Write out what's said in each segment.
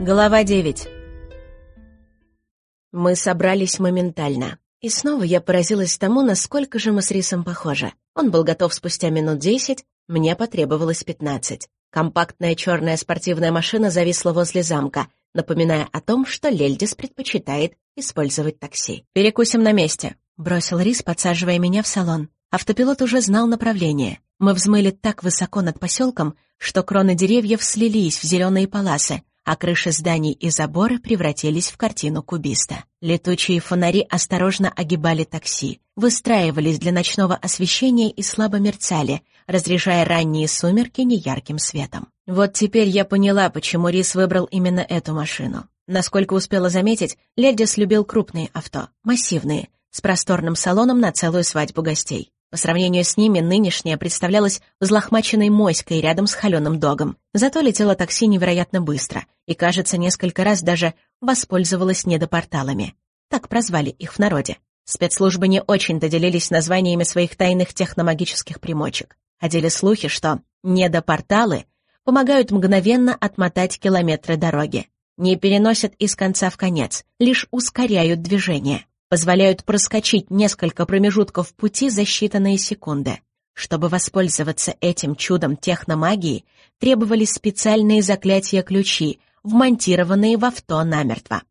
Глава 9 Мы собрались моментально. И снова я поразилась тому, насколько же мы с Рисом похожи. Он был готов спустя минут десять, мне потребовалось пятнадцать. Компактная черная спортивная машина зависла возле замка, напоминая о том, что Лельдис предпочитает использовать такси. «Перекусим на месте», — бросил Рис, подсаживая меня в салон. Автопилот уже знал направление. Мы взмыли так высоко над поселком, что кроны деревьев слились в зеленые полосы, а крыши зданий и заборы превратились в картину кубиста. Летучие фонари осторожно огибали такси, выстраивались для ночного освещения и слабо мерцали, разряжая ранние сумерки неярким светом. Вот теперь я поняла, почему Рис выбрал именно эту машину. Насколько успела заметить, Ледис любил крупные авто, массивные, с просторным салоном на целую свадьбу гостей. По сравнению с ними нынешняя представлялась взлохмаченной моськой рядом с холеным догом. Зато летело такси невероятно быстро и, кажется, несколько раз даже воспользовалась недопорталами. Так прозвали их в народе. Спецслужбы не очень-то делились названиями своих тайных техномагических примочек. Ходили слухи, что недопорталы помогают мгновенно отмотать километры дороги. Не переносят из конца в конец, лишь ускоряют движение позволяют проскочить несколько промежутков пути за считанные секунды. Чтобы воспользоваться этим чудом техномагии, требовались специальные заклятия-ключи, вмонтированные в авто намертво.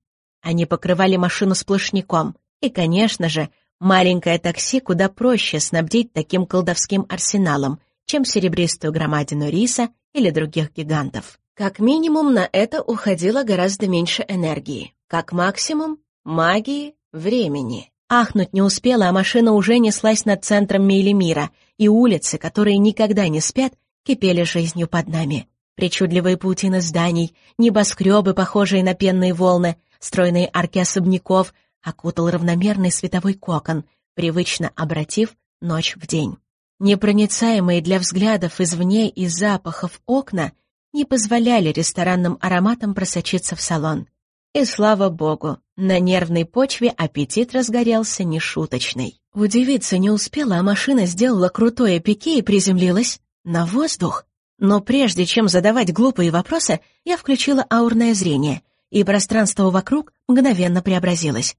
Они покрывали машину сплошняком, и, конечно же, маленькое такси куда проще снабдить таким колдовским арсеналом, чем серебристую громадину риса или других гигантов. Как минимум на это уходило гораздо меньше энергии. Как максимум — магии времени. Ахнуть не успела, а машина уже неслась над центром Мейлемира, и улицы, которые никогда не спят, кипели жизнью под нами. Причудливые паутины зданий, небоскребы, похожие на пенные волны, стройные арки особняков, окутал равномерный световой кокон, привычно обратив ночь в день. Непроницаемые для взглядов извне и запахов окна не позволяли ресторанным ароматам просочиться в салон. И слава богу, на нервной почве аппетит разгорелся нешуточный. Удивиться не успела, а машина сделала крутое пике и приземлилась на воздух. Но прежде чем задавать глупые вопросы, я включила аурное зрение, и пространство вокруг мгновенно преобразилось.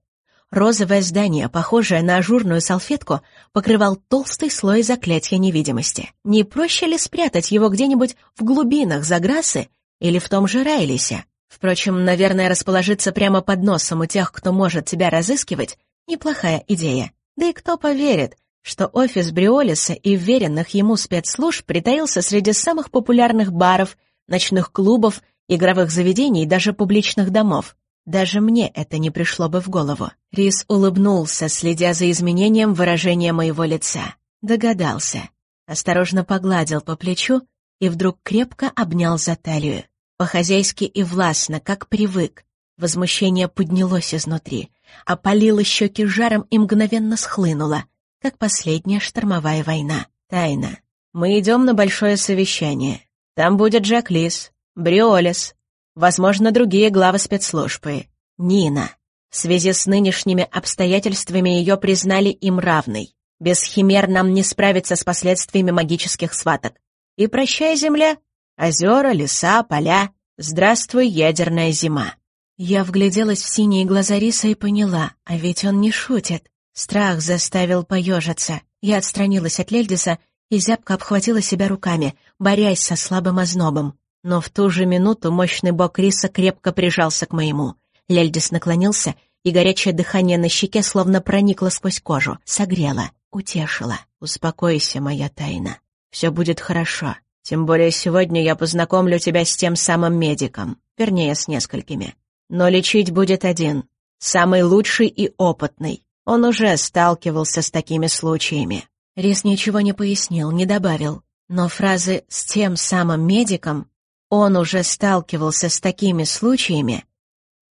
Розовое здание, похожее на ажурную салфетку, покрывал толстый слой заклятия невидимости. Не проще ли спрятать его где-нибудь в глубинах Заграсы или в том же Райлисе? Впрочем, наверное, расположиться прямо под носом у тех, кто может тебя разыскивать, неплохая идея. Да и кто поверит, что офис Бриолиса и веренных ему спецслужб притаился среди самых популярных баров, ночных клубов, игровых заведений и даже публичных домов. Даже мне это не пришло бы в голову. Рис улыбнулся, следя за изменением выражения моего лица. Догадался. Осторожно погладил по плечу и вдруг крепко обнял за талию. По-хозяйски и властно, как привык. Возмущение поднялось изнутри, опалило щеки жаром и мгновенно схлынуло, как последняя штормовая война. Тайна. Мы идем на большое совещание. Там будет Джек Лис, Бриолис, возможно, другие главы спецслужбы. Нина. В связи с нынешними обстоятельствами ее признали им равной. Без химер нам не справиться с последствиями магических сваток. И прощай, земля, Озера, леса, поля. Здравствуй, ядерная зима. Я вгляделась в синие глаза Риса и поняла, а ведь он не шутит. Страх заставил поежиться. Я отстранилась от Лельдиса и зябко обхватила себя руками, борясь со слабым ознобом. Но в ту же минуту мощный бок Риса крепко прижался к моему. Лельдис наклонился, и горячее дыхание на щеке словно проникло сквозь кожу, согрело, утешило. «Успокойся, моя тайна. Все будет хорошо. Тем более сегодня я познакомлю тебя с тем самым медиком, вернее, с несколькими. Но лечить будет один, самый лучший и опытный. Он уже сталкивался с такими случаями. Рис ничего не пояснил, не добавил. Но фразы «с тем самым медиком» «он уже сталкивался с такими случаями»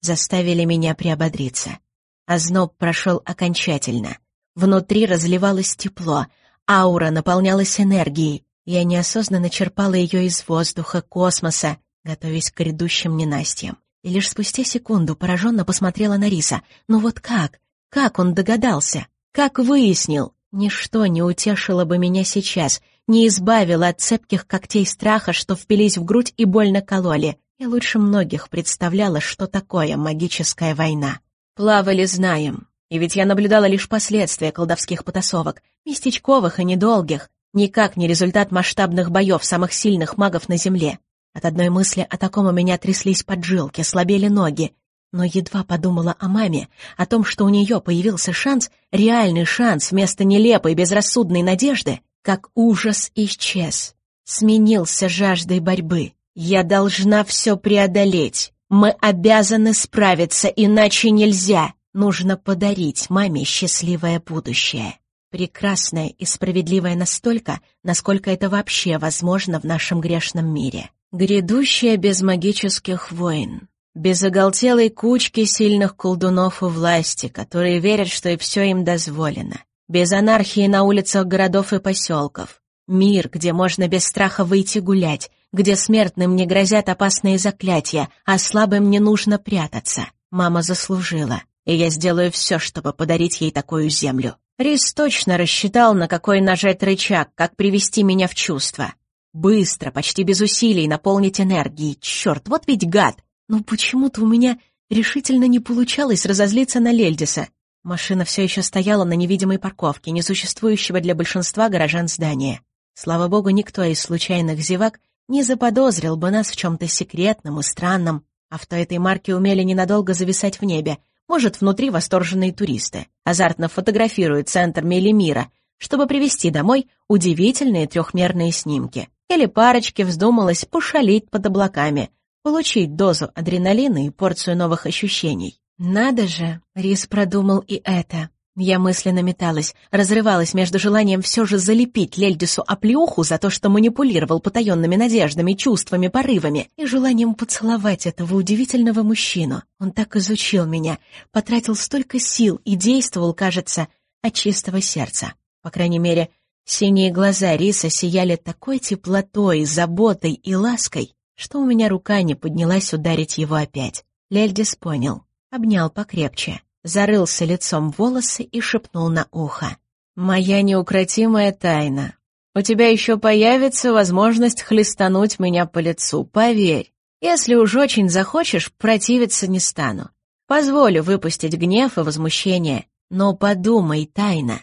заставили меня приободриться. Озноб прошел окончательно. Внутри разливалось тепло, аура наполнялась энергией, я неосознанно черпала ее из воздуха, космоса, готовясь к грядущим ненастьям. И лишь спустя секунду пораженно посмотрела на Риса. Ну вот как? Как он догадался? Как выяснил? Ничто не утешило бы меня сейчас, не избавило от цепких когтей страха, что впились в грудь и больно кололи. Я лучше многих представляла, что такое магическая война. Плавали знаем, и ведь я наблюдала лишь последствия колдовских потасовок, местечковых и недолгих, никак не результат масштабных боев самых сильных магов на Земле. От одной мысли о таком у меня тряслись поджилки, слабели ноги. Но едва подумала о маме, о том, что у нее появился шанс, реальный шанс вместо нелепой безрассудной надежды, как ужас исчез. Сменился жаждой борьбы. Я должна все преодолеть. Мы обязаны справиться, иначе нельзя. Нужно подарить маме счастливое будущее. Прекрасное и справедливое настолько, насколько это вообще возможно в нашем грешном мире. Грядущее без магических войн. Без оголтелой кучки сильных колдунов у власти, которые верят, что и все им дозволено. Без анархии на улицах городов и поселков. Мир, где можно без страха выйти гулять, где смертным не грозят опасные заклятия, а слабым не нужно прятаться. Мама заслужила, и я сделаю все, чтобы подарить ей такую землю. Рис точно рассчитал, на какой нажать рычаг, как привести меня в чувство. Быстро, почти без усилий наполнить энергией. Черт, вот ведь гад! Но почему-то у меня решительно не получалось разозлиться на Лельдиса. Машина все еще стояла на невидимой парковке, несуществующего для большинства горожан здания. Слава богу, никто из случайных зевак не заподозрил бы нас в чем-то секретном и странном. Авто этой марки умели ненадолго зависать в небе. Может, внутри восторженные туристы. Азартно фотографируют центр Мелимира, чтобы привезти домой удивительные трехмерные снимки. Или парочке вздумалось пошалить под облаками, получить дозу адреналина и порцию новых ощущений. Надо же, Рис продумал и это. Я мысленно металась, разрывалась между желанием все же залепить Лельдису оплеуху за то, что манипулировал потаенными надеждами, чувствами, порывами, и желанием поцеловать этого удивительного мужчину. Он так изучил меня, потратил столько сил и действовал, кажется, от чистого сердца. По крайней мере, синие глаза Риса сияли такой теплотой, заботой и лаской, что у меня рука не поднялась ударить его опять. Лельдис понял, обнял покрепче зарылся лицом в волосы и шепнул на ухо. «Моя неукротимая тайна. У тебя еще появится возможность хлестануть меня по лицу, поверь. Если уж очень захочешь, противиться не стану. Позволю выпустить гнев и возмущение, но подумай, тайна.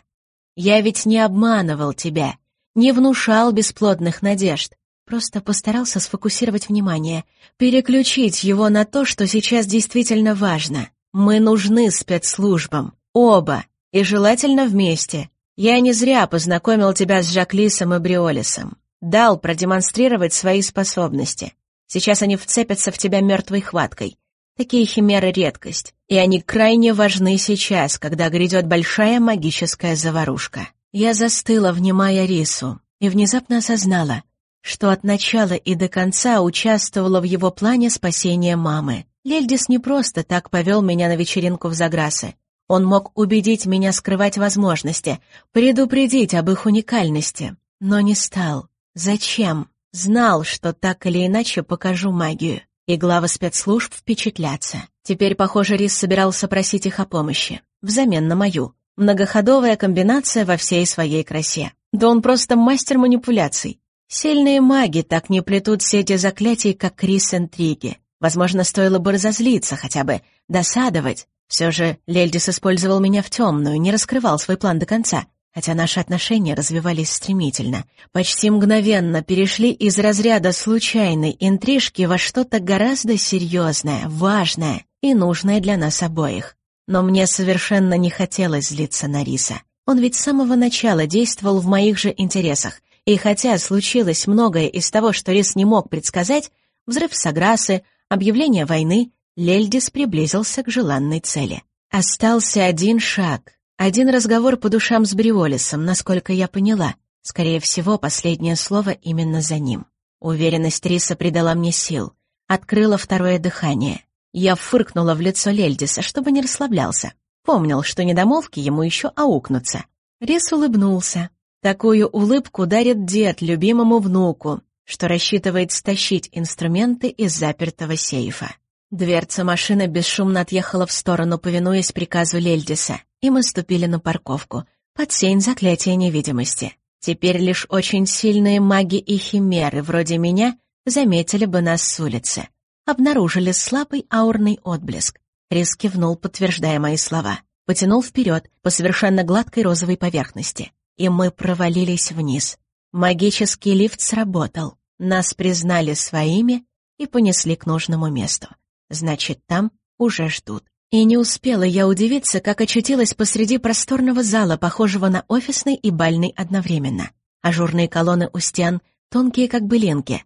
Я ведь не обманывал тебя, не внушал бесплодных надежд, просто постарался сфокусировать внимание, переключить его на то, что сейчас действительно важно. Мы нужны спецслужбам. Оба. И желательно вместе. Я не зря познакомил тебя с Жаклисом и Бриолисом. Дал продемонстрировать свои способности. Сейчас они вцепятся в тебя мертвой хваткой. Такие химеры — редкость, и они крайне важны сейчас, когда грядет большая магическая заварушка. Я застыла, внимая Рису, и внезапно осознала, что от начала и до конца участвовала в его плане спасения мамы. Лельдис не просто так повел меня на вечеринку в Заграсы. Он мог убедить меня скрывать возможности, предупредить об их уникальности, но не стал. Зачем? Знал, что так или иначе покажу магию. И главы спецслужб впечатлятся. Теперь, похоже, Рис собирался просить их о помощи. Взамен на мою. Многоходовая комбинация во всей своей красе. Да он просто мастер манипуляций. Сильные маги так не плетут сети заклятий, как Крис интриги. Возможно, стоило бы разозлиться, хотя бы досадовать. Все же Лельдис использовал меня в темную, не раскрывал свой план до конца, хотя наши отношения развивались стремительно. Почти мгновенно перешли из разряда случайной интрижки во что-то гораздо серьезное, важное и нужное для нас обоих. Но мне совершенно не хотелось злиться на Риса. Он ведь с самого начала действовал в моих же интересах, и хотя случилось многое из того, что Рис не мог предсказать, взрыв Саграсы, объявление войны, Лельдис приблизился к желанной цели. Остался один шаг, один разговор по душам с Бриолисом, насколько я поняла. Скорее всего, последнее слово именно за ним. Уверенность Риса придала мне сил, открыла второе дыхание. Я фыркнула в лицо Лельдиса, чтобы не расслаблялся. Помнил, что недомолвки ему еще аукнутся. Рис улыбнулся. Такую улыбку дарит дед любимому внуку, что рассчитывает стащить инструменты из запертого сейфа. Дверца машины бесшумно отъехала в сторону, повинуясь приказу Лельдиса, и мы ступили на парковку, под сень заклятия невидимости. Теперь лишь очень сильные маги и химеры, вроде меня, заметили бы нас с улицы. обнаружили слабый аурный отблеск. Рис кивнул, подтверждая мои слова. Потянул вперед по совершенно гладкой розовой поверхности. И мы провалились вниз. Магический лифт сработал. Нас признали своими и понесли к нужному месту. Значит, там уже ждут. И не успела я удивиться, как очутилась посреди просторного зала, похожего на офисный и бальный одновременно. Ажурные колонны у стен, тонкие как былинки.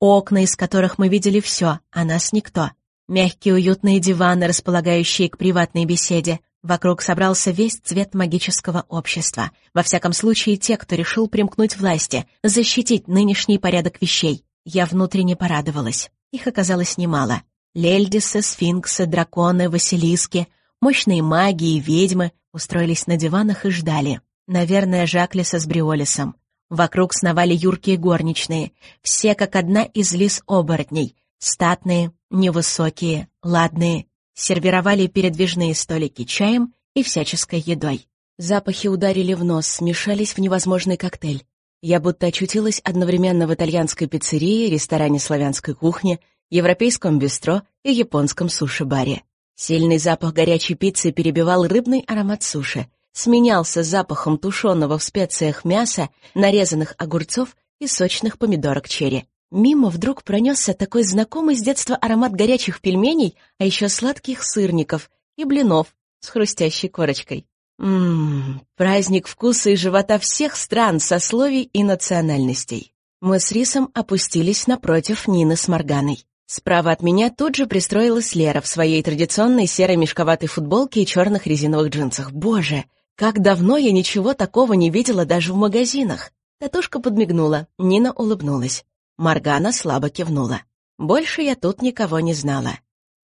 Окна, из которых мы видели все, а нас никто. Мягкие уютные диваны, располагающие к приватной беседе. Вокруг собрался весь цвет магического общества. Во всяком случае, те, кто решил примкнуть власти, защитить нынешний порядок вещей. Я внутренне порадовалась. Их оказалось немало. Лельдисы, сфинксы, драконы, василиски, мощные маги и ведьмы устроились на диванах и ждали. Наверное, Жаклиса с Бриолисом. Вокруг сновали юркие горничные, все как одна из лис-оборотней, статные, невысокие, ладные, сервировали передвижные столики чаем и всяческой едой. Запахи ударили в нос, смешались в невозможный коктейль. Я будто очутилась одновременно в итальянской пиццерии, ресторане славянской кухни европейском бистро и японском суши-баре. Сильный запах горячей пиццы перебивал рыбный аромат суши, сменялся запахом тушеного в специях мяса, нарезанных огурцов и сочных помидорок черри. Мимо вдруг пронесся такой знакомый с детства аромат горячих пельменей, а еще сладких сырников и блинов с хрустящей корочкой. Ммм, праздник вкуса и живота всех стран, сословий и национальностей. Мы с Рисом опустились напротив Нины с Морганой. Справа от меня тут же пристроилась Лера в своей традиционной серой мешковатой футболке и черных резиновых джинсах. Боже, как давно я ничего такого не видела даже в магазинах. Татушка подмигнула, Нина улыбнулась. Маргана слабо кивнула. Больше я тут никого не знала.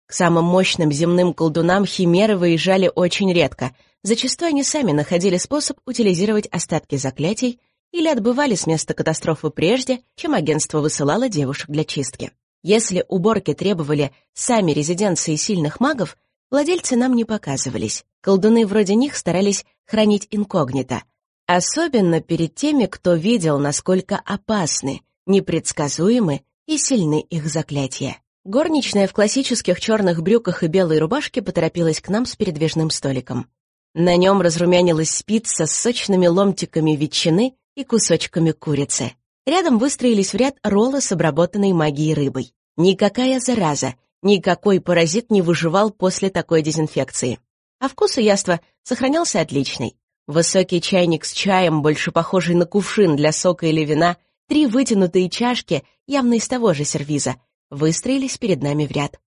К самым мощным земным колдунам химеры выезжали очень редко. Зачастую они сами находили способ утилизировать остатки заклятий или отбывали с места катастрофы прежде, чем агентство высылало девушек для чистки. Если уборки требовали сами резиденции сильных магов, владельцы нам не показывались. Колдуны вроде них старались хранить инкогнито. Особенно перед теми, кто видел, насколько опасны, непредсказуемы и сильны их заклятия. Горничная в классических черных брюках и белой рубашке поторопилась к нам с передвижным столиком. На нем разрумянилась спица с сочными ломтиками ветчины и кусочками курицы. Рядом выстроились в ряд роллы с обработанной магией рыбой. Никакая зараза, никакой паразит не выживал после такой дезинфекции. А вкус у яства сохранялся отличный. Высокий чайник с чаем, больше похожий на кувшин для сока или вина, три вытянутые чашки, явно из того же сервиза, выстроились перед нами в ряд.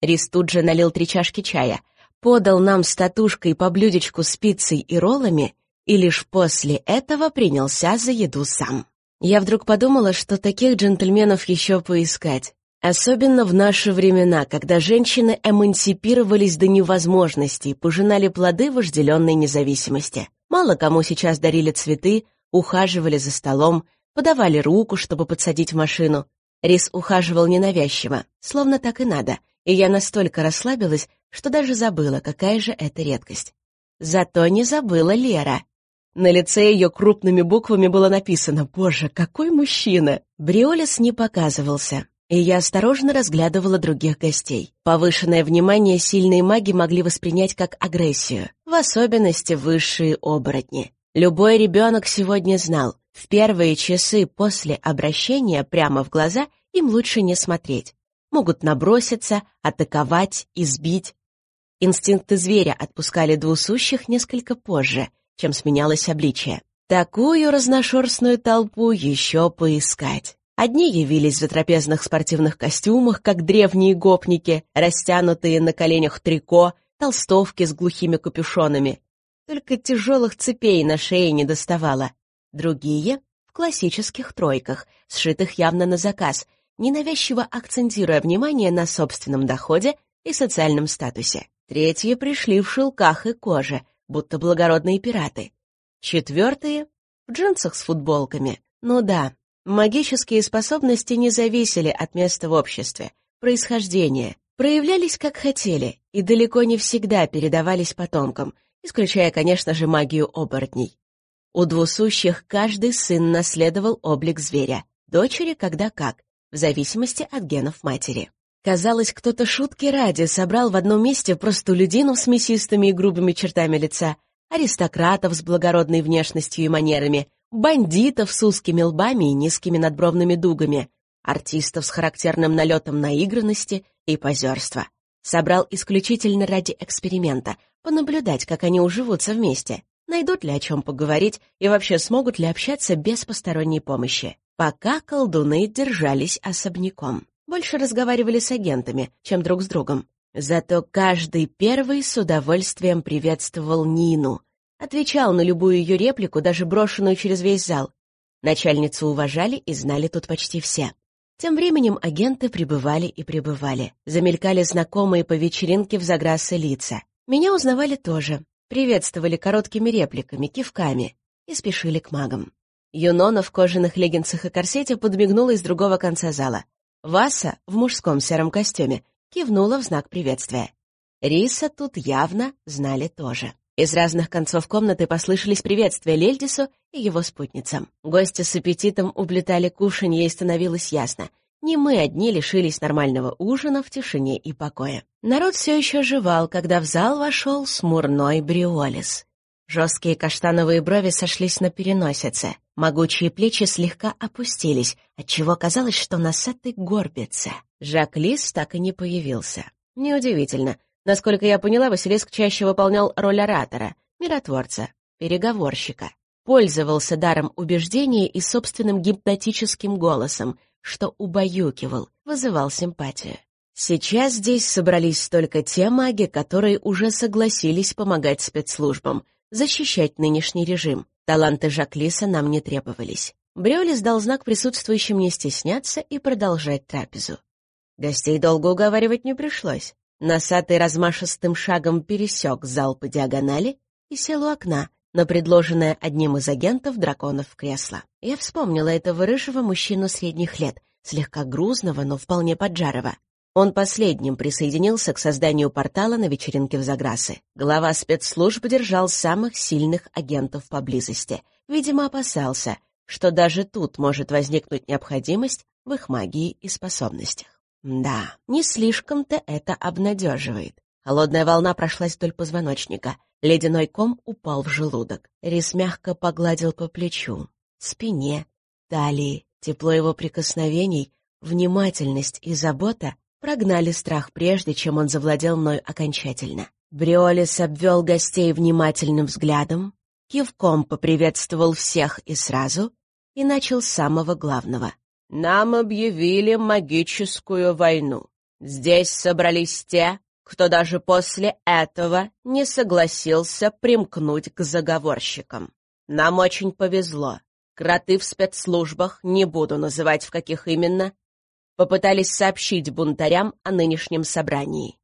Рис тут же налил три чашки чая, подал нам с татушкой по блюдечку пиццей и роллами и лишь после этого принялся за еду сам. Я вдруг подумала, что таких джентльменов еще поискать. Особенно в наши времена, когда женщины эмансипировались до невозможности и пожинали плоды вожделенной независимости. Мало кому сейчас дарили цветы, ухаживали за столом, подавали руку, чтобы подсадить в машину. Рис ухаживал ненавязчиво, словно так и надо, и я настолько расслабилась, что даже забыла, какая же это редкость. Зато не забыла Лера. На лице ее крупными буквами было написано «Боже, какой мужчина!». Бриолис не показывался, и я осторожно разглядывала других гостей. Повышенное внимание сильные маги могли воспринять как агрессию, в особенности высшие оборотни. Любой ребенок сегодня знал, в первые часы после обращения прямо в глаза им лучше не смотреть. Могут наброситься, атаковать, избить. Инстинкты зверя отпускали двусущих несколько позже — чем сменялось обличие. Такую разношерстную толпу еще поискать. Одни явились в затрапезных спортивных костюмах, как древние гопники, растянутые на коленях трико, толстовки с глухими капюшонами. Только тяжелых цепей на шее не доставало. Другие — в классических тройках, сшитых явно на заказ, ненавязчиво акцентируя внимание на собственном доходе и социальном статусе. Третьи пришли в шелках и коже, будто благородные пираты. Четвертые — в джинсах с футболками. Ну да, магические способности не зависели от места в обществе, происхождения, проявлялись как хотели и далеко не всегда передавались потомкам, исключая, конечно же, магию оборотней. У двусущих каждый сын наследовал облик зверя, дочери когда как, в зависимости от генов матери. Казалось, кто-то шутки ради собрал в одном месте простолюдинов с мясистыми и грубыми чертами лица, аристократов с благородной внешностью и манерами, бандитов с узкими лбами и низкими надбровными дугами, артистов с характерным налетом наигранности и позерства. Собрал исключительно ради эксперимента, понаблюдать, как они уживутся вместе, найдут ли о чем поговорить и вообще смогут ли общаться без посторонней помощи. Пока колдуны держались особняком. Больше разговаривали с агентами, чем друг с другом. Зато каждый первый с удовольствием приветствовал Нину, отвечал на любую ее реплику, даже брошенную через весь зал. Начальницу уважали и знали тут почти все. Тем временем агенты прибывали и прибывали. Замелькали знакомые по вечеринке в Заграссе лица. Меня узнавали тоже. Приветствовали короткими репликами, кивками и спешили к магам. Юнона в кожаных леггинсах и корсете подмигнула из другого конца зала. Васа в мужском сером костюме кивнула в знак приветствия. Риса тут явно знали тоже. Из разных концов комнаты послышались приветствия Лельдису и его спутницам. Гости с аппетитом уплетали кушанье, и становилось ясно. Не мы одни лишились нормального ужина в тишине и покое. Народ все еще жевал, когда в зал вошел смурной Бриолис. Жесткие каштановые брови сошлись на переносице. Могучие плечи слегка опустились, отчего казалось, что носатый горбится. Жак Лис так и не появился. Неудивительно, Насколько я поняла, Василиск чаще выполнял роль оратора, миротворца, переговорщика. Пользовался даром убеждения и собственным гипнотическим голосом, что убаюкивал, вызывал симпатию. Сейчас здесь собрались только те маги, которые уже согласились помогать спецслужбам, защищать нынешний режим. Таланты Жаклиса нам не требовались. Брёлис дал знак присутствующим не стесняться и продолжать трапезу. Гостей долго уговаривать не пришлось. Носатый размашистым шагом пересек зал по диагонали и сел у окна, на предложенное одним из агентов драконов кресло. Я вспомнила этого рыжего мужчину средних лет, слегка грузного, но вполне поджарого. Он последним присоединился к созданию портала на вечеринке в Заграсы. Глава спецслужб держал самых сильных агентов поблизости. Видимо, опасался, что даже тут может возникнуть необходимость в их магии и способностях. Да, не слишком-то это обнадеживает. Холодная волна прошлась вдоль позвоночника. Ледяной ком упал в желудок. Рис мягко погладил по плечу, спине, талии. Тепло его прикосновений, внимательность и забота прогнали страх прежде, чем он завладел мной окончательно. Бриолис обвел гостей внимательным взглядом, кивком поприветствовал всех и сразу и начал с самого главного. Нам объявили магическую войну. Здесь собрались те, кто даже после этого не согласился примкнуть к заговорщикам. Нам очень повезло. Кроты в спецслужбах, не буду называть в каких именно, попытались сообщить бунтарям о нынешнем собрании.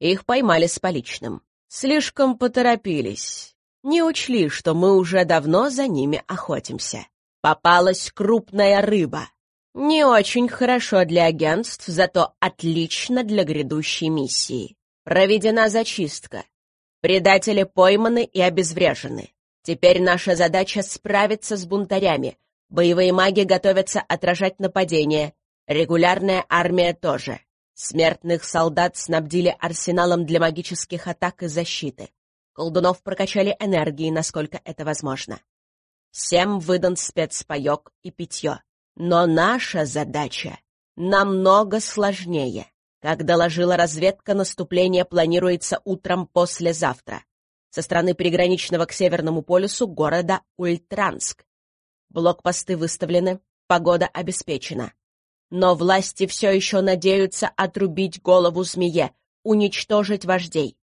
Их поймали с поличным. Слишком поторопились. Не учли, что мы уже давно за ними охотимся. Попалась крупная рыба. Не очень хорошо для агентств, зато отлично для грядущей миссии. Проведена зачистка. Предатели пойманы и обезврежены. Теперь наша задача справиться с бунтарями. Боевые маги готовятся отражать нападения. Регулярная армия тоже. Смертных солдат снабдили арсеналом для магических атак и защиты. Колдунов прокачали энергией, насколько это возможно. Всем выдан спецпаек и питье. Но наша задача намного сложнее. Как доложила разведка, наступление планируется утром послезавтра со стороны приграничного к Северному полюсу города Ультранск. Блокпосты выставлены, погода обеспечена. Но власти все еще надеются отрубить голову змее, уничтожить вождей.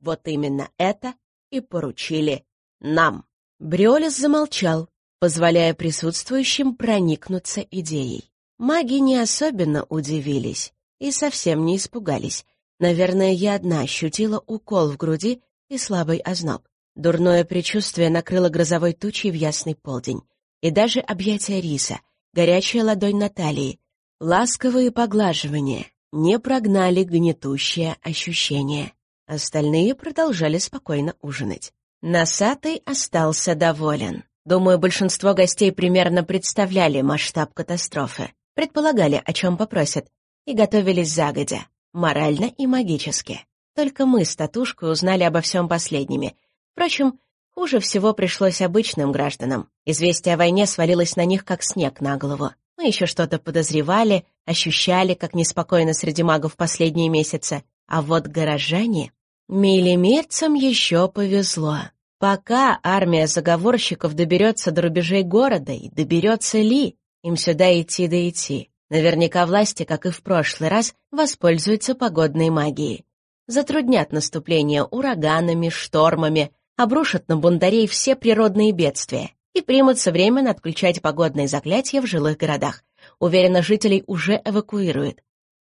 Вот именно это и поручили нам. Бриолис замолчал, позволяя присутствующим проникнуться идеей. Маги не особенно удивились и совсем не испугались. Наверное, я одна ощутила укол в груди и слабый озноб. Дурное предчувствие накрыло грозовой тучей в ясный полдень. И даже объятия риса, горячая ладонь Натальи, ласковые поглаживания не прогнали гнетущее ощущение. Остальные продолжали спокойно ужинать. Носатый остался доволен. Думаю, большинство гостей примерно представляли масштаб катастрофы, предполагали, о чем попросят, и готовились загодя, морально и магически. Только мы с Татушкой узнали обо всем последними. Впрочем, хуже всего пришлось обычным гражданам. Известие о войне свалилось на них, как снег на голову. Мы еще что-то подозревали, ощущали, как неспокойно среди магов последние месяцы. А вот горожане... Милимирцам еще повезло. Пока армия заговорщиков доберется до рубежей города, и доберется ли, им сюда идти да идти. Наверняка власти, как и в прошлый раз, воспользуются погодной магией. Затруднят наступление ураганами, штормами, обрушат на бундарей все природные бедствия и примутся временно отключать погодные заклятия в жилых городах. Уверенно, жителей уже эвакуируют.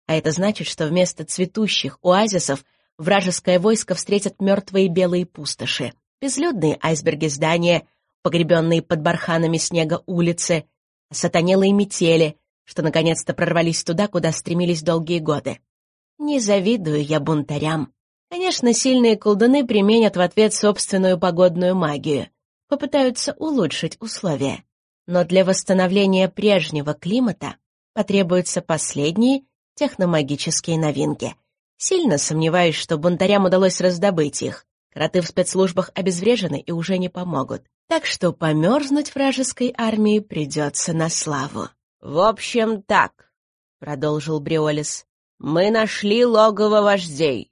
А это значит, что вместо цветущих оазисов вражеское войско встретят мертвые белые пустоши, безлюдные айсберги здания, погребенные под барханами снега улицы, сатанелые метели, что наконец-то прорвались туда, куда стремились долгие годы. Не завидую я бунтарям. Конечно, сильные колдуны применят в ответ собственную погодную магию, попытаются улучшить условия. Но для восстановления прежнего климата потребуются последние техномагические новинки. Сильно сомневаюсь, что бунтарям удалось раздобыть их. Кроты в спецслужбах обезврежены и уже не помогут. Так что померзнуть вражеской армии придется на славу. «В общем, так», — продолжил Бриолис, — «мы нашли логово вождей.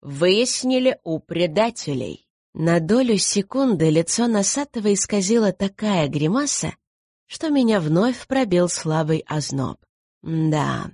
Выяснили у предателей». На долю секунды лицо Носатого исказило такая гримаса, что меня вновь пробил слабый озноб. Да,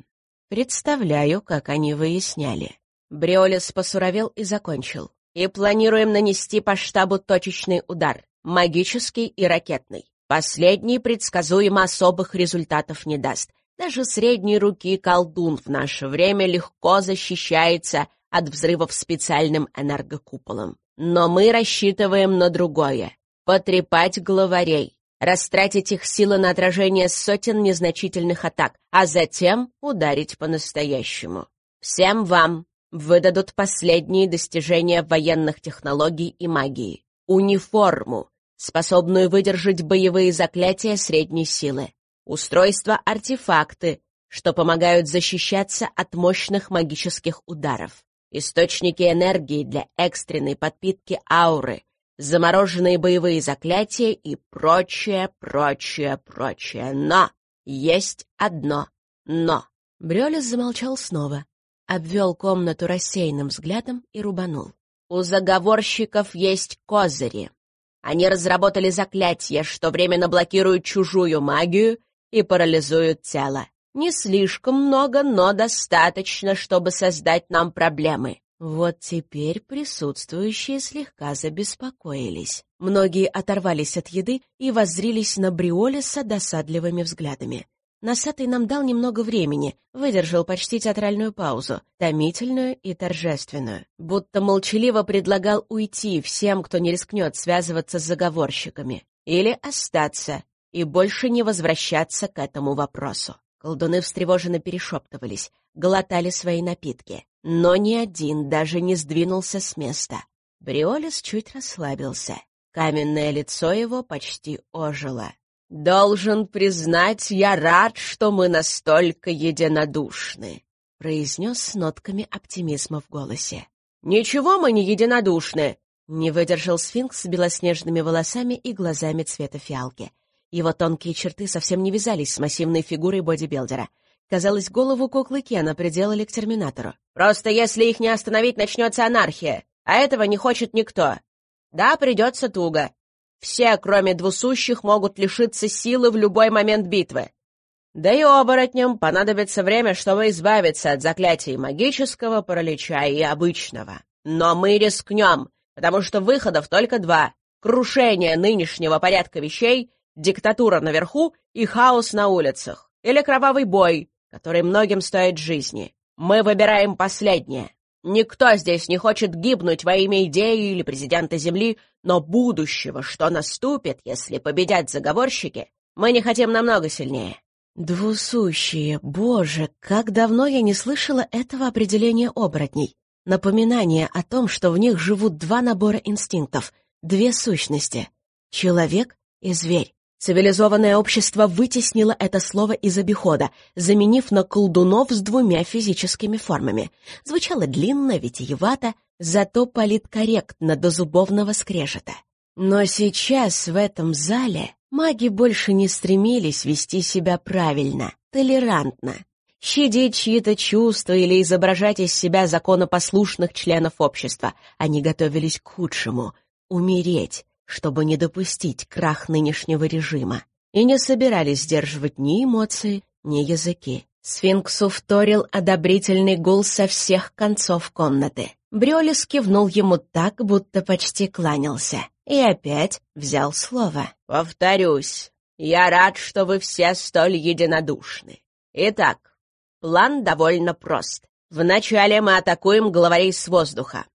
представляю, как они выясняли. Бриолис посуровел и закончил. И планируем нанести по штабу точечный удар, магический и ракетный. Последний предсказуемо особых результатов не даст. Даже средней руки колдун в наше время легко защищается от взрывов специальным энергокуполом. Но мы рассчитываем на другое — потрепать главарей, растратить их силы на отражение сотен незначительных атак, а затем ударить по-настоящему. Всем вам выдадут последние достижения военных технологий и магии. Униформу, способную выдержать боевые заклятия средней силы. Устройства-артефакты, что помогают защищаться от мощных магических ударов. Источники энергии для экстренной подпитки ауры, замороженные боевые заклятия и прочее, прочее, прочее. Но! Есть одно «но». Брёлес замолчал снова, обвел комнату рассеянным взглядом и рубанул. «У заговорщиков есть козыри. Они разработали заклятие, что временно блокирует чужую магию и парализуют тело. Не слишком много, но достаточно, чтобы создать нам проблемы. Вот теперь присутствующие слегка забеспокоились. Многие оторвались от еды и воззрились на Бриолиса досадливыми взглядами. Носатый нам дал немного времени, выдержал почти театральную паузу, томительную и торжественную. Будто молчаливо предлагал уйти всем, кто не рискнет связываться с заговорщиками. Или остаться и больше не возвращаться к этому вопросу. Колдуны встревоженно перешептывались, глотали свои напитки но ни один даже не сдвинулся с места. Бриолис чуть расслабился. Каменное лицо его почти ожило. «Должен признать, я рад, что мы настолько единодушны», — произнес с нотками оптимизма в голосе. «Ничего мы не единодушны», — не выдержал сфинкс с белоснежными волосами и глазами цвета фиалки. Его тонкие черты совсем не вязались с массивной фигурой бодибилдера — Казалось, голову куклы Кена приделали к терминатору. «Просто если их не остановить, начнется анархия, а этого не хочет никто. Да, придется туго. Все, кроме двусущих, могут лишиться силы в любой момент битвы. Да и оборотням понадобится время, чтобы избавиться от заклятий магического паралича и обычного. Но мы рискнем, потому что выходов только два — крушение нынешнего порядка вещей, диктатура наверху и хаос на улицах, или кровавый бой, который многим стоит жизни. Мы выбираем последнее. Никто здесь не хочет гибнуть во имя идеи или президента Земли, но будущего, что наступит, если победят заговорщики, мы не хотим намного сильнее. Двусущие, боже, как давно я не слышала этого определения оборотней. Напоминание о том, что в них живут два набора инстинктов, две сущности — человек и зверь. Цивилизованное общество вытеснило это слово из обихода, заменив на колдунов с двумя физическими формами. Звучало длинно, витиевато, зато политкорректно до зубовного скрежета. Но сейчас в этом зале маги больше не стремились вести себя правильно, толерантно, щадить чьи-то чувства или изображать из себя законопослушных членов общества. Они готовились к худшему — умереть, чтобы не допустить крах нынешнего режима, и не собирались сдерживать ни эмоции, ни языки. Сфинксу вторил одобрительный гул со всех концов комнаты. Брёлис кивнул ему так, будто почти кланялся, и опять взял слово. «Повторюсь, я рад, что вы все столь единодушны. Итак, план довольно прост. Вначале мы атакуем главарей с воздуха.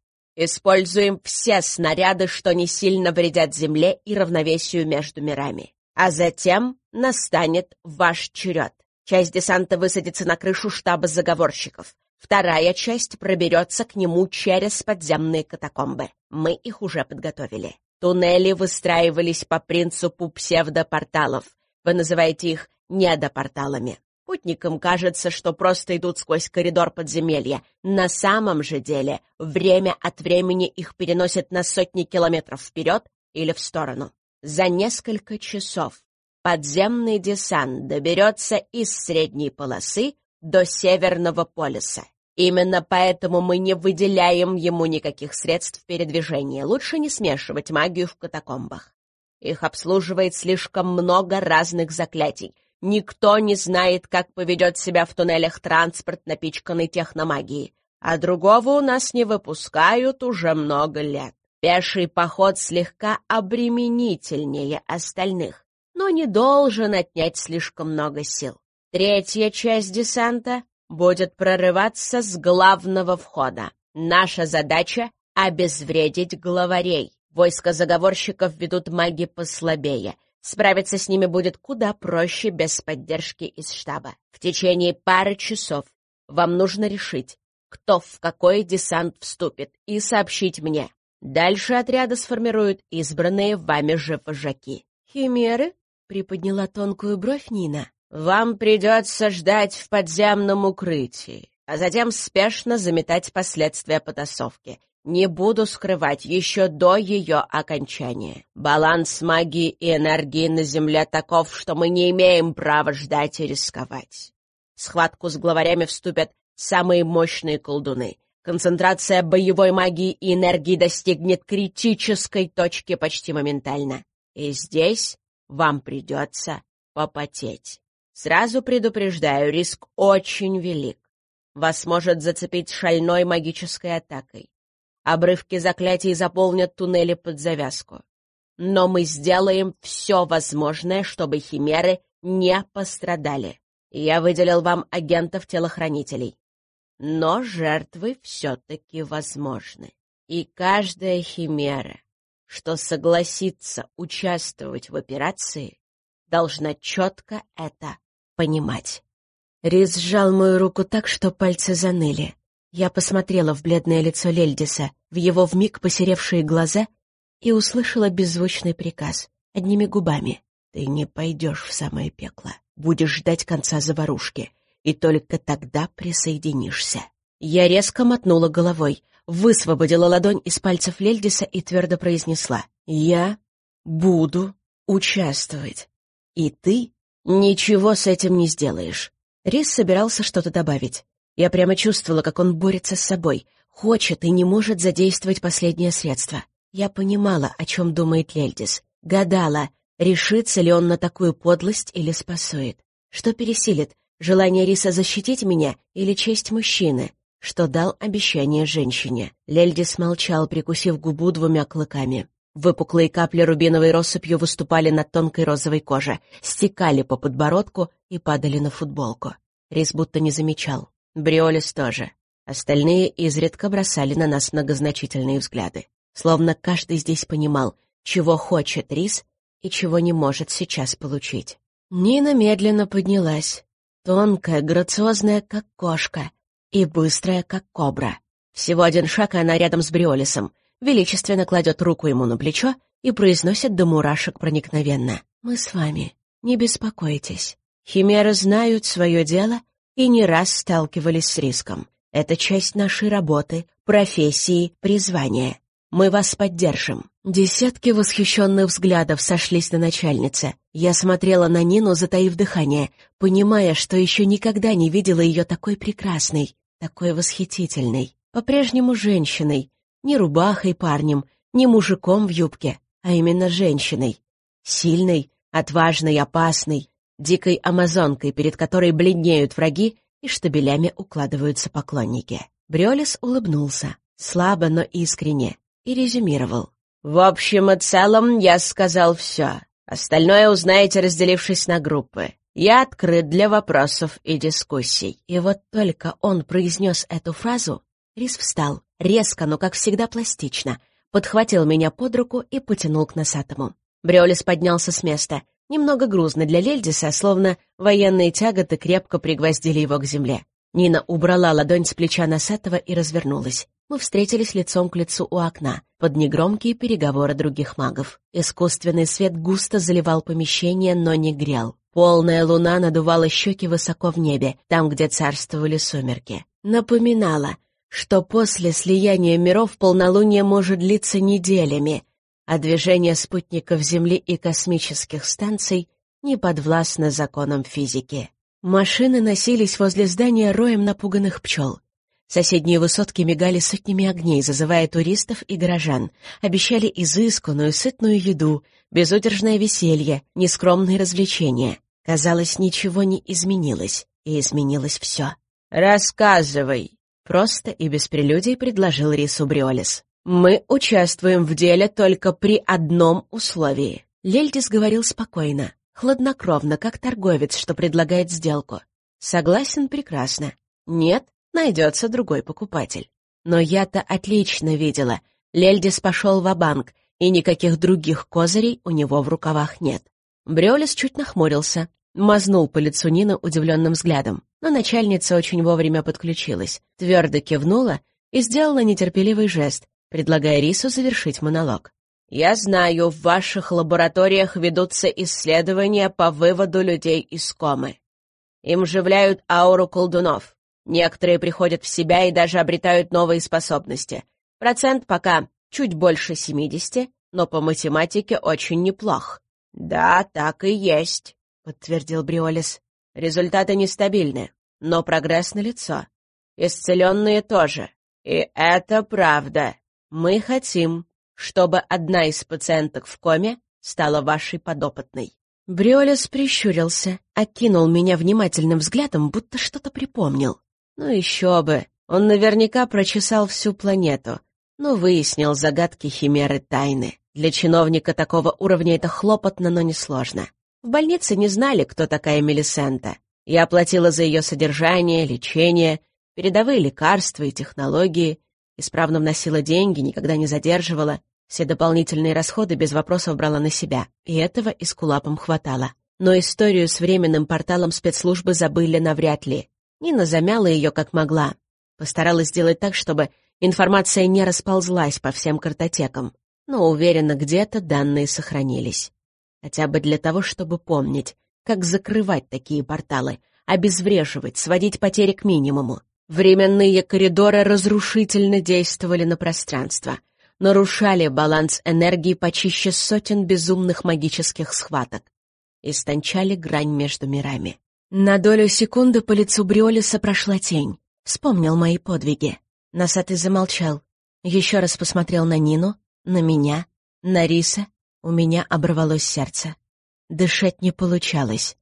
Используем все снаряды, что не сильно вредят Земле и равновесию между мирами. А затем настанет ваш черед. Часть десанта высадится на крышу штаба заговорщиков. Вторая часть проберется к нему через подземные катакомбы. Мы их уже подготовили. Туннели выстраивались по принципу псевдопорталов. Вы называете их недопорталами. Путникам кажется, что просто идут сквозь коридор подземелья. На самом же деле время от времени их переносит на сотни километров вперед или в сторону. За несколько часов подземный десант доберется из средней полосы до Северного полюса. Именно поэтому мы не выделяем ему никаких средств передвижения. Лучше не смешивать магию в катакомбах. Их обслуживает слишком много разных заклятий, Никто не знает, как поведет себя в туннелях транспорт, напичканный техномагией. А другого у нас не выпускают уже много лет. Пеший поход слегка обременительнее остальных, но не должен отнять слишком много сил. Третья часть десанта будет прорываться с главного входа. Наша задача — обезвредить главарей. Войска заговорщиков ведут маги послабее — Справиться с ними будет куда проще без поддержки из штаба. В течение пары часов вам нужно решить, кто в какой десант вступит, и сообщить мне. Дальше отряда сформируют избранные вами же вожаки. «Химеры?» — приподняла тонкую бровь Нина. «Вам придется ждать в подземном укрытии, а затем спешно заметать последствия потасовки. Не буду скрывать, еще до ее окончания. Баланс магии и энергии на Земле таков, что мы не имеем права ждать и рисковать. Схватку с главарями вступят самые мощные колдуны. Концентрация боевой магии и энергии достигнет критической точки почти моментально. И здесь вам придется попотеть. Сразу предупреждаю, риск очень велик. Вас может зацепить шальной магической атакой. Обрывки заклятий заполнят туннели под завязку. Но мы сделаем все возможное, чтобы химеры не пострадали. Я выделил вам агентов-телохранителей. Но жертвы все-таки возможны. И каждая химера, что согласится участвовать в операции, должна четко это понимать. Рис сжал мою руку так, что пальцы заныли. Я посмотрела в бледное лицо Лельдиса, в его вмиг посеревшие глаза и услышала беззвучный приказ, одними губами. «Ты не пойдешь в самое пекло, будешь ждать конца заварушки, и только тогда присоединишься». Я резко мотнула головой, высвободила ладонь из пальцев Лельдиса и твердо произнесла «Я буду участвовать, и ты ничего с этим не сделаешь». Рис собирался что-то добавить, я прямо чувствовала, как он борется с собой, хочет и не может задействовать последнее средство. Я понимала, о чем думает Лельдис, гадала, решится ли он на такую подлость или спасует. Что пересилит, желание Риса защитить меня или честь мужчины, что дал обещание женщине. Лельдис молчал, прикусив губу двумя клыками. Выпуклые капли рубиновой россыпью выступали на тонкой розовой коже, стекали по подбородку и падали на футболку. Рис будто не замечал. Бриолис тоже. Остальные изредка бросали на нас многозначительные взгляды. Словно каждый здесь понимал, чего хочет Рис и чего не может сейчас получить. Нина медленно поднялась. Тонкая, грациозная, как кошка, и быстрая, как кобра. Всего один шаг, и она рядом с Бриолисом. Величественно кладет руку ему на плечо и произносит до мурашек проникновенно. Мы с вами, не беспокойтесь. Химеры знают свое дело и не раз сталкивались с риском. Это часть нашей работы, профессии, призвания. Мы вас поддержим». Десятки восхищенных взглядов сошлись на начальнице. Я смотрела на Нину, затаив дыхание, понимая, что еще никогда не видела ее такой прекрасной, такой восхитительной. По-прежнему женщиной, не рубахой парнем, не мужиком в юбке, а именно женщиной. Сильной, отважной, опасной, дикой амазонкой, перед которой бледнеют враги и штабелями укладываются поклонники. Бриолис улыбнулся, слабо, но искренне, и резюмировал. «В общем и целом я сказал все. Остальное узнаете, разделившись на группы. Я открыт для вопросов и дискуссий». И вот только он произнес эту фразу, Рис встал, резко, но, как всегда, пластично, подхватил меня под руку и потянул к носатому. Бриолис поднялся с места, немного грузно для Лельдиса, словно военные тяготы крепко пригвоздили его к земле. Нина убрала ладонь с плеча носатого и развернулась мы встретились лицом к лицу у окна, под негромкие переговоры других магов. Искусственный свет густо заливал помещение, но не грел. Полная луна надувала щеки высоко в небе, там, где царствовали сумерки. Напоминала, что после слияния миров полнолуние может длиться неделями, а движение спутников Земли и космических станций не подвластно законам физики. Машины носились возле здания роем напуганных пчел. Соседние высотки мигали сотнями огней, зазывая туристов и горожан. Обещали изысканную, сытную еду, безудержное веселье, нескромные развлечения. Казалось, ничего не изменилось, и изменилось все. «Рассказывай!» — просто и без прелюдий предложил Рису Бриолис. «Мы участвуем в деле только при одном условии». Лельдис говорил спокойно, хладнокровно, как торговец, что предлагает сделку. «Согласен прекрасно. Нет, найдется другой покупатель. Но я-то отлично видела. Лельдис пошел в банк и никаких других козырей у него в рукавах нет. Брёлис чуть нахмурился, мазнул по лицу Нины удивленным взглядом, но начальница очень вовремя подключилась, твердо кивнула и сделала нетерпеливый жест, предлагая Рису завершить монолог. «Я знаю, в ваших лабораториях ведутся исследования по выводу людей из комы. Им вживляют ауру колдунов. Некоторые приходят в себя и даже обретают новые способности. Процент пока чуть больше 70, но по математике очень неплох. «Да, так и есть», — подтвердил Бриолис. «Результаты нестабильны, но прогресс налицо. Исцеленные тоже. И это правда. Мы хотим, чтобы одна из пациенток в коме стала вашей подопытной». Бриолис прищурился, окинул меня внимательным взглядом, будто что-то припомнил. Ну еще бы, он наверняка прочесал всю планету, но выяснил загадки химеры тайны. Для чиновника такого уровня это хлопотно, но несложно. В больнице не знали, кто такая Мелисента. Я оплатила за ее содержание, лечение, передовые лекарства и технологии, исправно вносила деньги, никогда не задерживала, все дополнительные расходы без вопросов брала на себя, и этого и скулапом хватало. Но историю с временным порталом спецслужбы забыли навряд ли. Нина замяла ее как могла. Постаралась сделать так, чтобы информация не расползлась по всем картотекам, но уверена, где-то данные сохранились. Хотя бы для того, чтобы помнить, как закрывать такие порталы, обезвреживать, сводить потери к минимуму. Временные коридоры разрушительно действовали на пространство, нарушали баланс энергии почище сотен безумных магических схваток, истончали грань между мирами. На долю секунды по лицу Бриолиса прошла тень. Вспомнил мои подвиги. Носатый замолчал. Еще раз посмотрел на Нину, на меня, на Риса. У меня оборвалось сердце. Дышать не получалось.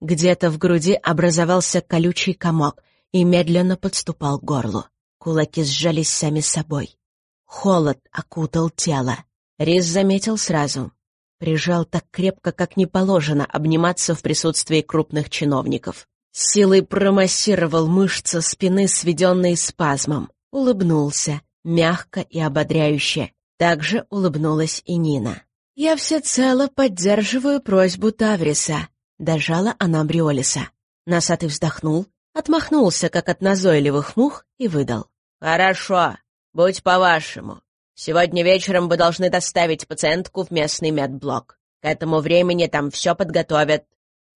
Где-то в груди образовался колючий комок и медленно подступал к горлу. Кулаки сжались сами собой. Холод окутал тело. Рис заметил сразу. Прижал так крепко, как не положено обниматься в присутствии крупных чиновников. Силой промассировал мышцы спины, сведенные спазмом. Улыбнулся, мягко и ободряюще. Также улыбнулась и Нина. «Я всецело поддерживаю просьбу Тавриса», — дожала она Бриолиса. Носатый вздохнул, отмахнулся, как от назойливых мух, и выдал. «Хорошо, будь по-вашему. Сегодня вечером вы должны доставить пациентку в местный медблок. К этому времени там все подготовят.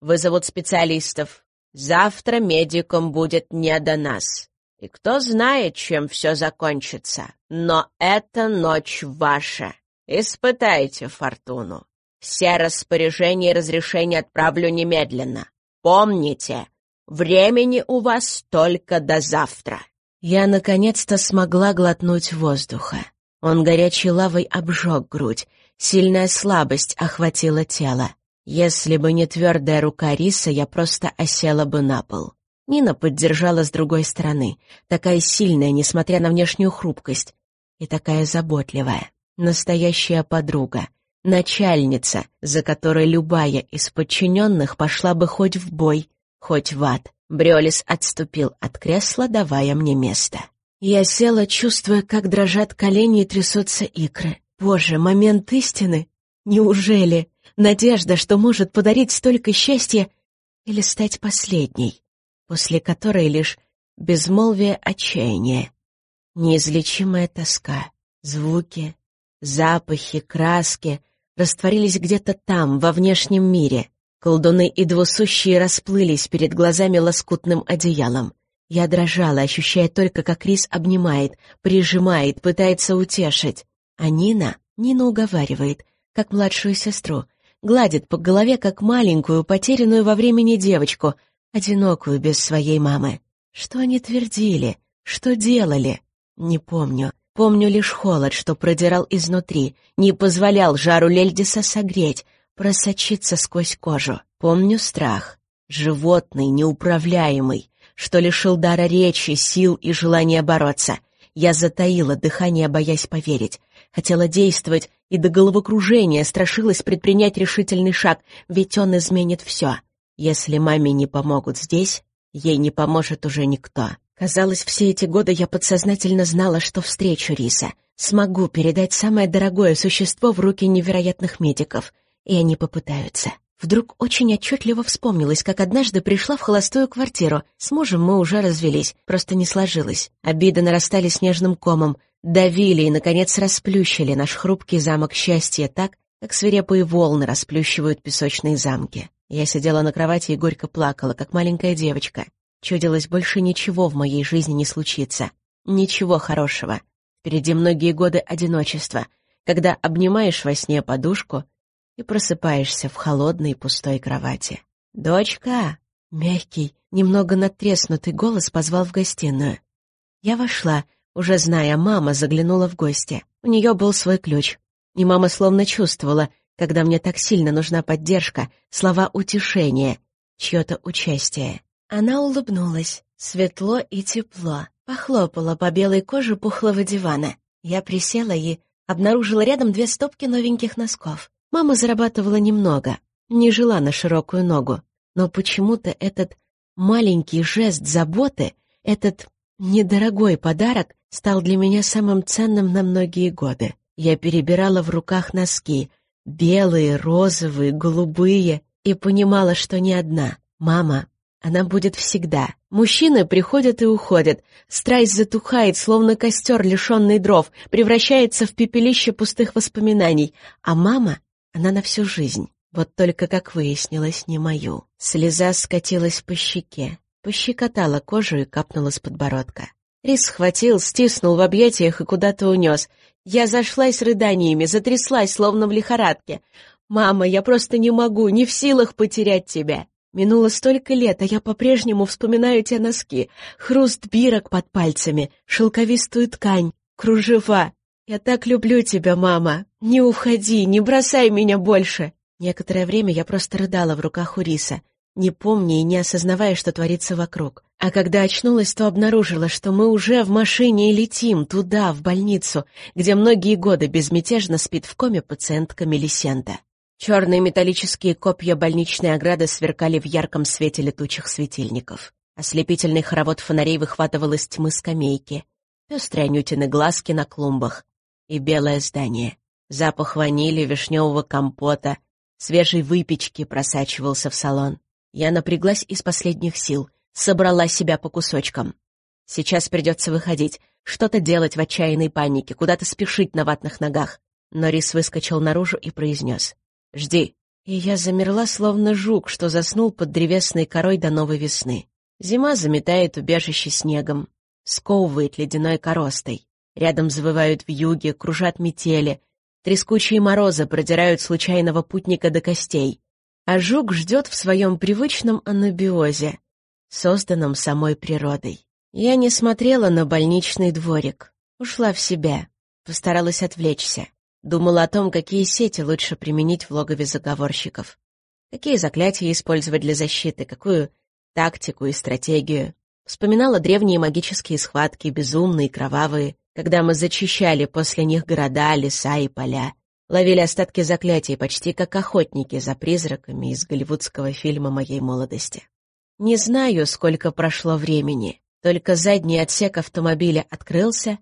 Вызовут специалистов. Завтра медикам будет не до нас. И кто знает, чем все закончится. Но эта ночь ваша. Испытайте фортуну. Все распоряжения и разрешения отправлю немедленно. Помните, времени у вас только до завтра. Я наконец-то смогла глотнуть воздуха. Он горячей лавой обжег грудь, сильная слабость охватила тело. Если бы не твердая рука Риса, я просто осела бы на пол. Нина поддержала с другой стороны, такая сильная, несмотря на внешнюю хрупкость, и такая заботливая, настоящая подруга, начальница, за которой любая из подчиненных пошла бы хоть в бой, хоть в ад. Брёлис отступил от кресла, давая мне место. Я села, чувствуя, как дрожат колени и трясутся икры. Боже, момент истины! Неужели? Надежда, что может подарить столько счастья или стать последней, после которой лишь безмолвие отчаяния, неизлечимая тоска, звуки, запахи, краски растворились где-то там, во внешнем мире, Колдуны и двусущие расплылись перед глазами лоскутным одеялом. Я дрожала, ощущая только, как Рис обнимает, прижимает, пытается утешить. А Нина, Нина уговаривает, как младшую сестру, гладит по голове, как маленькую, потерянную во времени девочку, одинокую без своей мамы. Что они твердили? Что делали? Не помню. Помню лишь холод, что продирал изнутри, не позволял жару Лельдиса согреть, просочиться сквозь кожу. Помню страх, животный, неуправляемый, что лишил дара речи, сил и желания бороться. Я затаила дыхание, боясь поверить. Хотела действовать, и до головокружения страшилась предпринять решительный шаг, ведь он изменит все. Если маме не помогут здесь, ей не поможет уже никто. Казалось, все эти годы я подсознательно знала, что встречу Риса. Смогу передать самое дорогое существо в руки невероятных медиков — и они попытаются. Вдруг очень отчетливо вспомнилось, как однажды пришла в холостую квартиру. С мужем мы уже развелись, просто не сложилось. Обиды нарастали снежным комом, давили и, наконец, расплющили наш хрупкий замок счастья так, как свирепые волны расплющивают песочные замки. Я сидела на кровати и горько плакала, как маленькая девочка. Чудилось, больше ничего в моей жизни не случится. Ничего хорошего. Впереди многие годы одиночества, когда обнимаешь во сне подушку и просыпаешься в холодной пустой кровати. «Дочка!» — мягкий, немного надтреснутый голос позвал в гостиную. Я вошла, уже зная, мама заглянула в гости. У нее был свой ключ. И мама словно чувствовала, когда мне так сильно нужна поддержка, слова утешения, чье-то участие. Она улыбнулась, светло и тепло, похлопала по белой коже пухлого дивана. Я присела и обнаружила рядом две стопки новеньких носков. Мама зарабатывала немного, не жила на широкую ногу, но почему-то этот маленький жест заботы, этот недорогой подарок стал для меня самым ценным на многие годы. Я перебирала в руках носки, белые, розовые, голубые, и понимала, что не одна. Мама, она будет всегда. Мужчины приходят и уходят. Страсть затухает, словно костер, лишенный дров, превращается в пепелище пустых воспоминаний. А мама она на всю жизнь. Вот только, как выяснилось, не мою. Слеза скатилась по щеке, пощекотала кожу и капнула с подбородка. Рис схватил, стиснул в объятиях и куда-то унес. Я зашлась рыданиями, затряслась, словно в лихорадке. «Мама, я просто не могу, не в силах потерять тебя!» Минуло столько лет, а я по-прежнему вспоминаю те носки, хруст бирок под пальцами, шелковистую ткань, кружева, «Я так люблю тебя, мама! Не уходи, не бросай меня больше!» Некоторое время я просто рыдала в руках у Риса, не помня и не осознавая, что творится вокруг. А когда очнулась, то обнаружила, что мы уже в машине и летим туда, в больницу, где многие годы безмятежно спит в коме пациентка Мелисента. Черные металлические копья больничной ограды сверкали в ярком свете летучих светильников. Ослепительный хоровод фонарей выхватывал из тьмы скамейки. Пестрые анютины глазки на клумбах, и белое здание. Запах ванили, вишневого компота, свежей выпечки просачивался в салон. Я напряглась из последних сил, собрала себя по кусочкам. Сейчас придется выходить, что-то делать в отчаянной панике, куда-то спешить на ватных ногах. Но Рис выскочил наружу и произнес. «Жди, и я замерла, словно жук, что заснул под древесной корой до новой весны. Зима заметает убежище снегом, сковывает ледяной коростой. Рядом завывают вьюги, кружат метели, трескучие морозы продирают случайного путника до костей. А жук ждет в своем привычном анабиозе, созданном самой природой. Я не смотрела на больничный дворик, ушла в себя, постаралась отвлечься. Думала о том, какие сети лучше применить в логове заговорщиков. Какие заклятия использовать для защиты, какую тактику и стратегию. Вспоминала древние магические схватки, безумные, кровавые, когда мы зачищали после них города, леса и поля. Ловили остатки заклятий почти как охотники за призраками из голливудского фильма моей молодости. Не знаю, сколько прошло времени, только задний отсек автомобиля открылся,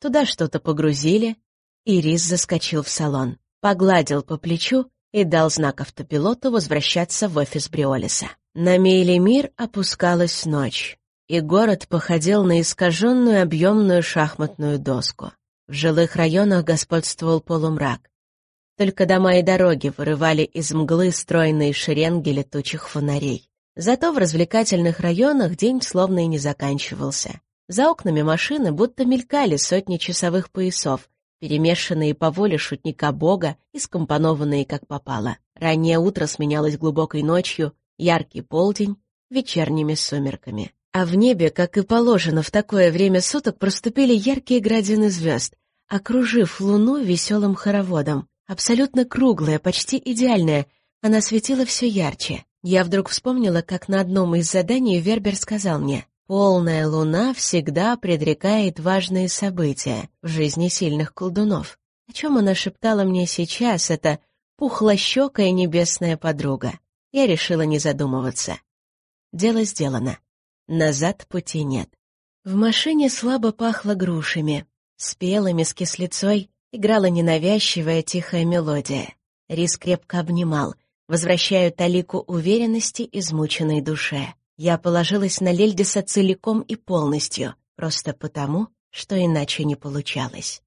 туда что-то погрузили, и Рис заскочил в салон, погладил по плечу и дал знак автопилоту возвращаться в офис Бриолиса. На мир опускалась ночь, и город походил на искаженную объемную шахматную доску. В жилых районах господствовал полумрак. Только дома и дороги вырывали из мглы стройные шеренги летучих фонарей. Зато в развлекательных районах день словно и не заканчивался. За окнами машины будто мелькали сотни часовых поясов, перемешанные по воле шутника Бога и скомпонованные как попало. Раннее утро сменялось глубокой ночью, яркий полдень — вечерними сумерками. А в небе, как и положено в такое время суток, проступили яркие градины звезд, окружив луну веселым хороводом. Абсолютно круглая, почти идеальная, она светила все ярче. Я вдруг вспомнила, как на одном из заданий Вербер сказал мне, Полная луна всегда предрекает важные события в жизни сильных колдунов. О чем она шептала мне сейчас, эта пухлощекая небесная подруга. Я решила не задумываться. Дело сделано. Назад пути нет. В машине слабо пахло грушами. Спелыми с кислицой играла ненавязчивая тихая мелодия. Рис крепко обнимал, возвращая талику уверенности измученной душе. Я положилась на Лельдиса целиком и полностью, просто потому, что иначе не получалось.